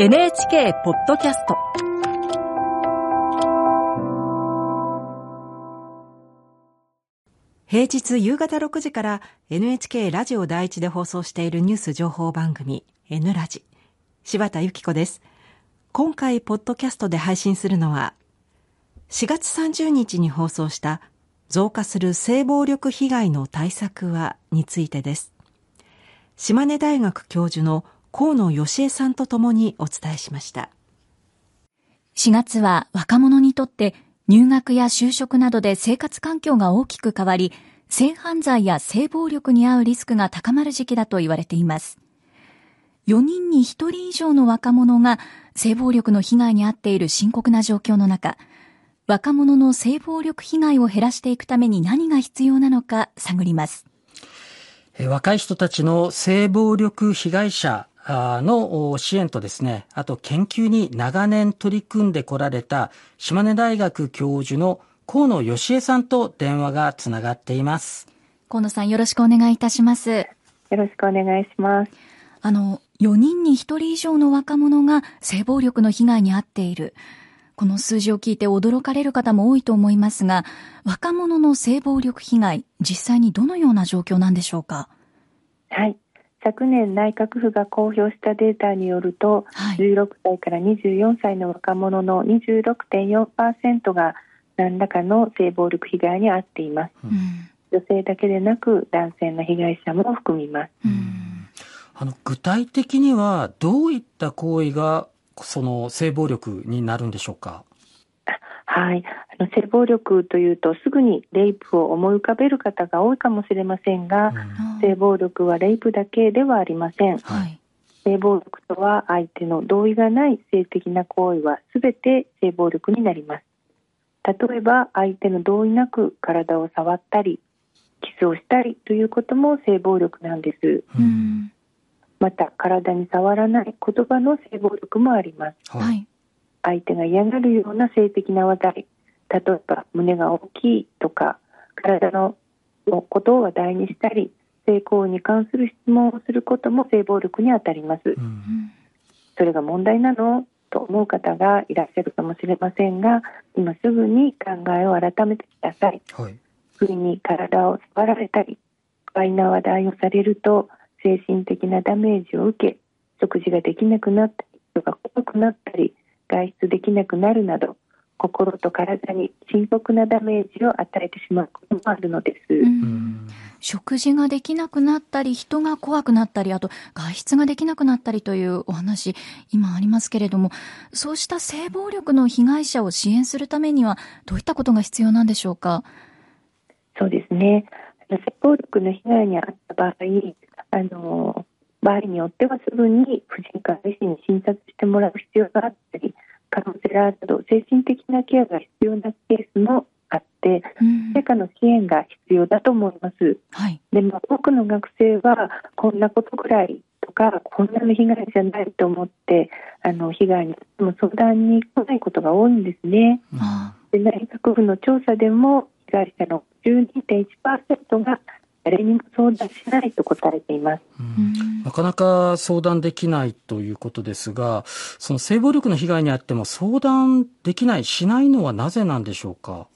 NHK ポッドキャスト。平日夕方6時から NHK ラジオ第一で放送しているニュース情報番組 N ラジ。柴田由紀子です。今回ポッドキャストで配信するのは4月30日に放送した増加する性暴力被害の対策はについてです。島根大学教授の河野義恵さんとともにお伝えしました4月は若者にとって入学や就職などで生活環境が大きく変わり、性犯罪や性暴力に遭うリスクが高まる時期だと言われています。4人に1人以上の若者が性暴力の被害に遭っている深刻な状況の中、若者の性暴力被害を減らしていくために何が必要なのか探ります。若い人たちの性暴力被害者の支援とですね、あと研究に長年取り組んでこられた島根大学教授の河野義恵さんと電話がつながっています。河野さんよろしくお願いいたします。よろしくお願いします。あの、4人に1人以上の若者が性暴力の被害に遭っている。この数字を聞いて驚かれる方も多いと思いますが、若者の性暴力被害、実際にどのような状況なんでしょうか？はい。昨年内閣府が公表したデータによると、はい、16歳から24歳の若者の26.4%が何らかの性暴力被害に遭っています、うん、女性だけでなく男性の被害者も含みます、うん、あの具体的にはどういった行為がその性暴力になるんでしょうか？はい、あの性暴力というとすぐにレイプを思い浮かべる方が多いかもしれませんが、うん、性暴力はレイプだけではありません、はい、性暴力とは相手の同意がない性的な行為はすべて性暴力になります。例えば相手の同意なく体を触ったりキスをしたりということも性暴力なんです、うん、また体に触らない言葉の性暴力もあります、はい。相手が嫌がるような性的な話題例えば胸が大きいとか体のことを話題にしたり性行為に関する質問をすることも性暴力にあたります、うん、それが問題なのと思う方がいらっしゃるかもしれませんが今すぐに考えを改めてください、はい、不意に体を触られたり不快な話題をされると精神的なダメージを受け食事ができなくなったり人が怖くなったり外出できなくなるなど心と体に深刻なダメージを与えてしまうこともあるのです。食事ができなくなったり、人が怖くなったり、あと外出ができなくなったりというお話、今ありますけれども、そうした性暴力の被害者を支援するためには、どういったことが必要なんでしょうか？そうですね。性暴力の被害に遭った場合、あの、場合によってはすぐに婦人科医師に診察してもらう必要があったりカウンセラーなど精神的なケアが必要なケースもあって成果の支援が必要だと思います、はい、でも多くの学生はこんなことぐらいとかこんなの被害じゃないと思ってあの被害にも相談に来ないことが多いんですね、で内閣府の調査でも被害者の12.1%が誰にも相談しないと答えています。なかなか相談できないということですが、その性暴力の被害にあっても相談できない、しないのはなぜなんでしょうか？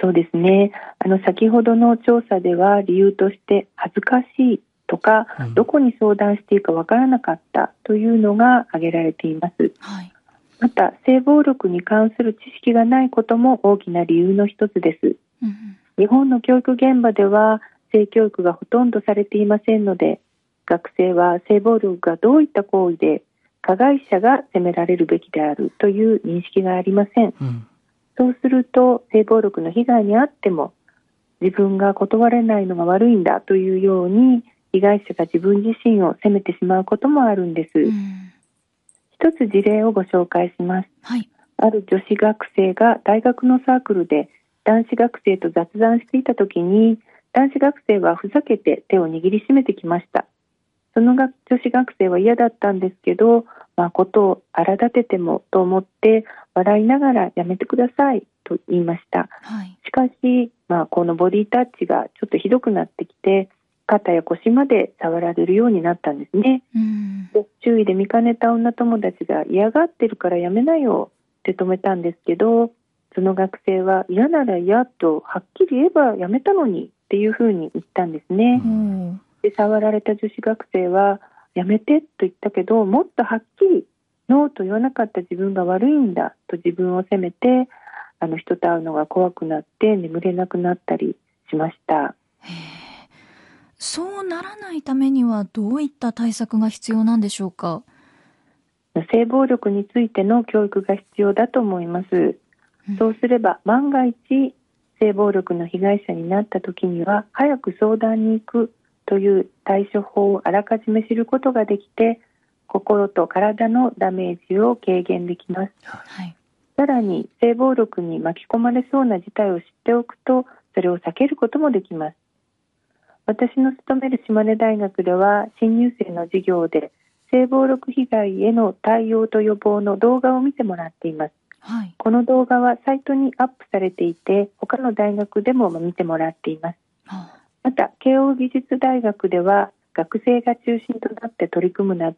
そうですね。あの先ほどの調査では理由として恥ずかしいとか、うん、どこに相談していいかわからなかったというのが挙げられています。はい、また性暴力に関する知識がないことも大きな理由の一つです。うん、日本の教育現場では性教育がほとんどされていませんので学生は性暴力がどういった行為で加害者が責められるべきであるという認識がありません、うん、そうすると性暴力の被害に遭っても自分が断れないのが悪いんだというように被害者が自分自身を責めてしまうこともあるんです、うん、一つ事例をご紹介します、はい、ある女子学生が大学のサークルで男子学生と雑談していた時に男子学生はふざけて手を握りしめてきました。その女子学生は嫌だったんですけど、まあ、ことを荒立ててもと思って笑いながらやめてくださいと言いました、はい、しかし、まあ、このボディタッチがちょっとひどくなってきて肩や腰まで触られるようになったんですね。で周囲で見かねた女友達が嫌がってるからやめなよって止めたんですけどその学生は嫌なら嫌とはっきり言えばやめたのにっていうふうに言ったんですね。うん、で触られた女子学生はやめてと言ったけどもっとはっきりノーと言わなかった自分が悪いんだと自分を責めてあの人と会うのが怖くなって眠れなくなったりしました。そうならないためにはどういった対策が必要なんでしょうか？性暴力についての教育が必要だと思います。そうすれば万が一性暴力の被害者になった時には早く相談に行くという対処法をあらかじめ知ることができて心と体のダメージを軽減できます、はい、さらに性暴力に巻き込まれそうな事態を知っておくとそれを避けることもできます。私の勤める島根大学では新入生の授業で性暴力被害への対応と予防の動画を見てもらっています、はい、この動画はサイトにアップされていて他の大学でも見てもらっています、はあ、また慶應義塾大学では学生が中心となって取り組むなど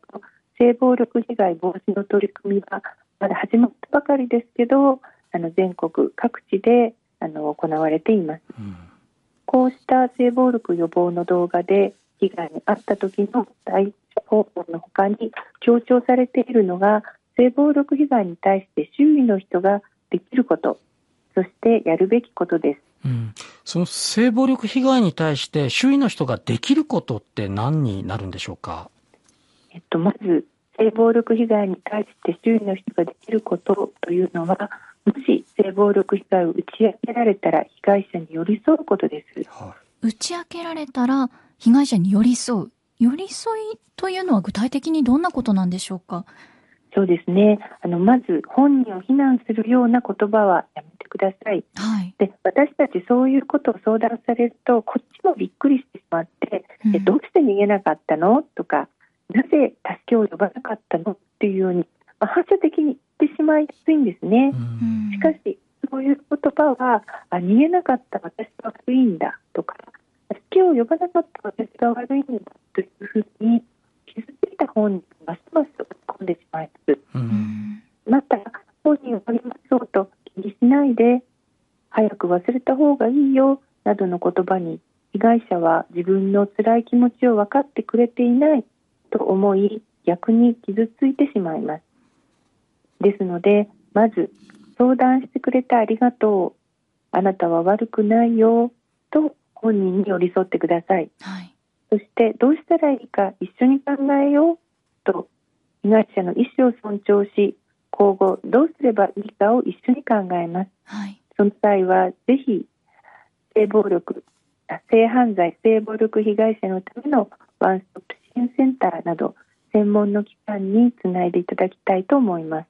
性暴力被害防止の取り組みはまだ始まったばかりですけどあの全国各地であの行われています、うんこうした性暴力予防の動画で被害に遭った時の対処方法のほかに強調されているのが性暴力被害に対して周囲の人ができることそしてやるべきことです、うん、その性暴力被害に対して周囲の人ができることって何になるんでしょうか、えっと、まず性暴力被害に対して周囲の人ができることというのはもし性暴力被害を打ち明けられたら被害者に寄り添うことです。打ち明けられたら被害者に寄り添う。寄り添いというのは具体的にどんなことなんでしょうか？そうですね。あの、まず本人を非難するような言葉はやめてください。はい。で、私たちそういうことを相談されると、こっちもびっくりしてしまって、うん、どうして逃げなかったの？とか、なぜ助けを呼ばなかったの？っていうように、まあ、反射的に言ってしまいやすいんですね。しかし、そういう言葉は、あ逃げなかった私が悪いんだとか、助けを呼ばなかった私が悪いんだというふうに傷ついた本人ますますまいま。た、本人を取り戻そうと気にしないで、早く忘れた方がいいよなどの言葉に被害者は自分の辛い気持ちを分かってくれていないと思い逆に傷ついてしまいます。ですのでまず相談してくれてありがとうあなたは悪くないよと本人に寄り添ってください、はい、そしてどうしたらいいか一緒に考えようと被害者の意思を尊重し今後どうすればいいかを一緒に考えます、はい、その際はぜひ性暴力性犯罪性暴力被害者のためのワンストップ支援センターなど専門の機関につないでいただきたいと思います。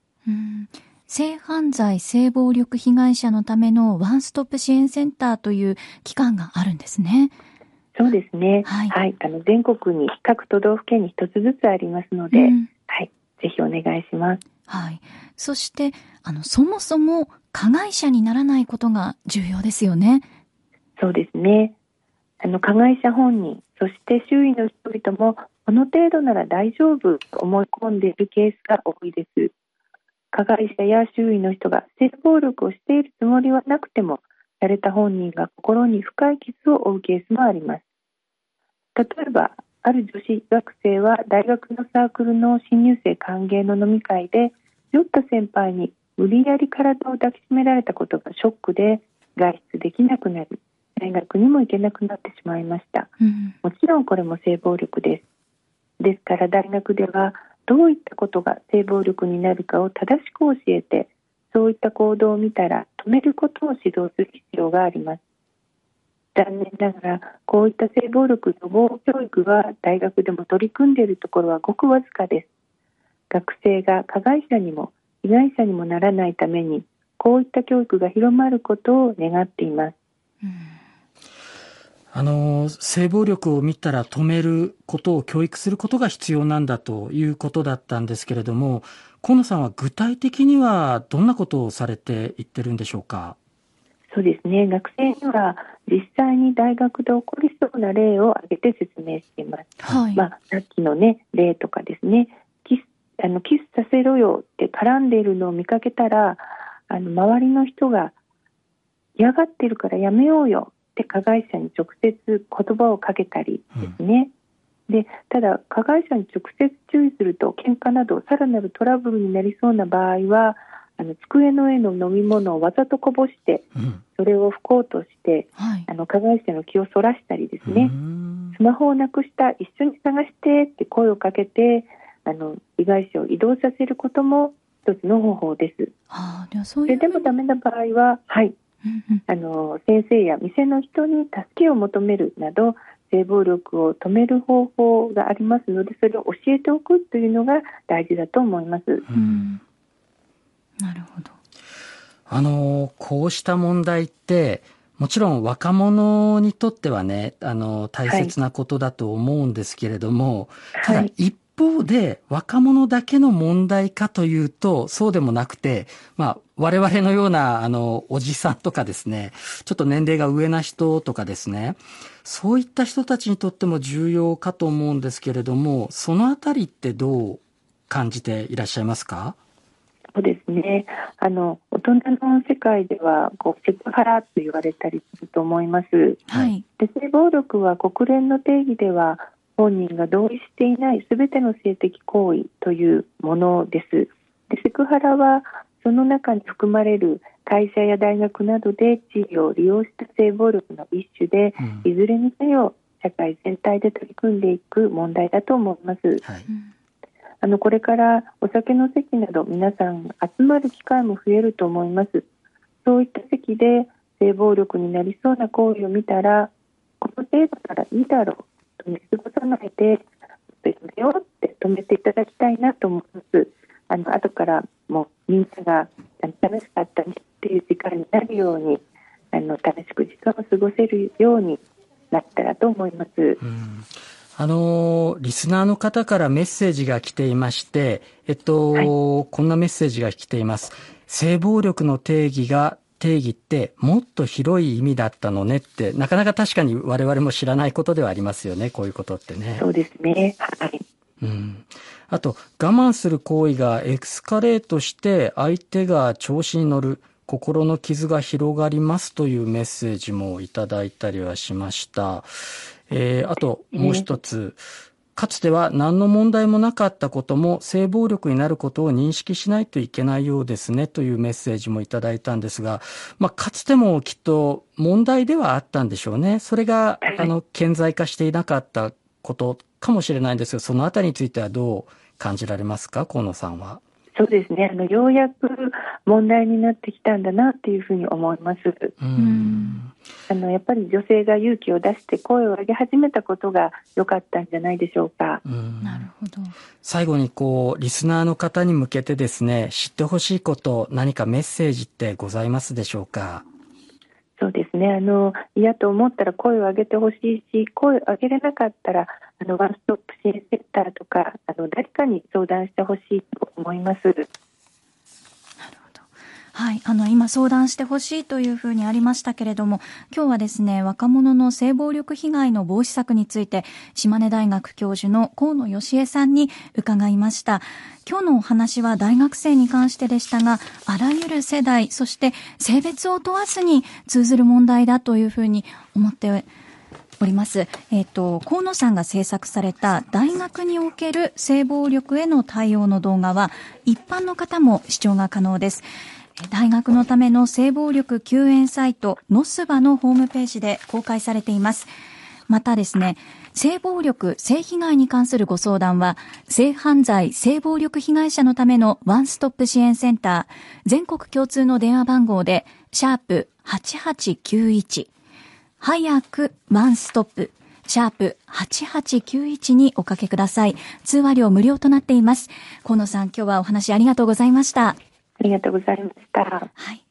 性犯罪、性暴力被害者のためのワンストップ支援センターという機関があるんですね。そうですね。はい、はい、あの全国に各都道府県に一つずつありますので、うん、はい、ぜひお願いします。はい。そしてあのそもそも加害者にならないことが重要ですよね。そうですね。あの加害者本人、そして周囲の人々もこの程度なら大丈夫と思い込んでいるケースが多いです。加害者や周囲の人が性暴力をしているつもりはなくても、された本人が心に深い傷を負うケースもあります。例えば、ある女子学生は大学のサークルの新入生歓迎の飲み会で、酔った先輩に無理やり体を抱きしめられたことがショックで外出できなくなり、大学にも行けなくなってしまいました。うん、もちろんこれも性暴力です。ですから大学ではどういったことが性暴力になるかを正しく教えてそういった行動を見たら止めることを指導する必要があります残念ながらこういった性暴力予防教育は大学でも取り組んでいるところはごくわずかです学生が加害者にも被害者にもならないためにこういった教育が広まることを願っています、うんあの、性暴力を見たら止めることを教育することが必要なんだということだったんですけれども、河野さんは具体的にはどんなことをされていってるんでしょうか？そうですね。学生には実際に大学で起こりそうな例を挙げて説明しています。はい、まあ、さっきのね、例とかですね、キスあのキスさせろよって絡んでいるのを見かけたら、あの周りの人が嫌がってるからやめようよって加害者に直接言葉をかけたりですね。うん、でただ加害者に直接注意すると喧嘩などさらなるトラブルになりそうな場合はあの机の上の飲み物をわざとこぼして、うん、それを拭こうとして、はい、あの加害者の気をそらしたりですねスマホをなくした一緒に探してって声をかけてあの被害者を移動させることも一つの方法です。はあ、それでもダメな場合は、はい、あの先生や店の人に助けを求めるなど性暴力を止める方法がありますのでそれを教えておくというのが大事だと思います。うんなるほど。あの、こうした問題って、もちろん若者にとってはね、あの、大切なことだと思うんですけれども、はい、ただ一方で若者だけの問題かというと、そうでもなくて、まあ、我々のような、あの、おじさんとかですね、ちょっと年齢が上な人とかですね、そういった人たちにとっても重要かと思うんですけれども、そのあたりってどう感じていらっしゃいますか？ですね。あの大人の世界ではこうセクハラと言われたりすると思います、はい、で性暴力は国連の定義では本人が同意していないすべての性的行為というものです。でセクハラはその中に含まれる会社や大学などで地位を利用した性暴力の一種で、うん、いずれにせよ社会全体で取り組んでいく問題だと思います。はいあのこれからお酒の席など皆さん集まる機会も増えると思います。そういった席で性暴力になりそうな行為を見たらこの程度ならいいだろうと見過ごさないで止めようって止めていただきたいなと思います。あの後からもうみんなが楽しかったねっていう時間になるようにあの楽しく時間を過ごせるようになったらと思います。うん。あの、リスナーの方からメッセージが来ていまして、えっと、はい、こんなメッセージが来ています。性暴力の定義が定義ってもっと広い意味だったのねって、なかなか確かに我々も知らないことではありますよね、こういうことってね。そうですね。はい。うん。あと、我慢する行為がエクスカレートして相手が調子に乗る。心の傷が広がりますというメッセージもいただいたりはしました。えー、あともう一つ、かつては何の問題もなかったことも性暴力になることを認識しないといけないようですねというメッセージもいただいたんですが、まあ、かつてもきっと問題ではあったんでしょうね。それが、あの、顕在化していなかったことかもしれないんですが、そのあたりについてはどう感じられますか、河野さんは？そうですねあのようやく問題になってきたんだなっていうふうに思います。うんあのやっぱり女性が勇気を出して声を上げ始めたことが良かったんじゃないでしょうか。うなるほど。最後にこうリスナーの方に向けてですね知ってほしいこと何かメッセージってございますでしょうか？そうですねあの嫌と思ったら声を上げてほしいし声を上げれなかったらあのワンストップ支援センターとかあの誰かに相談してほしいと思います。はい、あの今相談してほしいというふうにありましたけれども、今日はですね、若者の性暴力被害の防止策について、島根大学教授の河野義恵さんに伺いました。今日のお話は大学生に関してでしたが、あらゆる世代、そして性別を問わずに通ずる問題だというふうに思っております。えっ、ー、と、河野さんが制作された大学における性暴力への対応の動画は、一般の方も視聴が可能です。大学のための性暴力救援サイト、ノスバのホームページで公開されています。またですね、性暴力、性被害に関するご相談は、性犯罪、性暴力被害者のためのワンストップ支援センター、全国共通の電話番号で、シャープ8891、早くワンストップ、シャープ8891におかけください。通話料無料となっています。河野さん、今日はお話ありがとうございました。ありがとうございました。はい。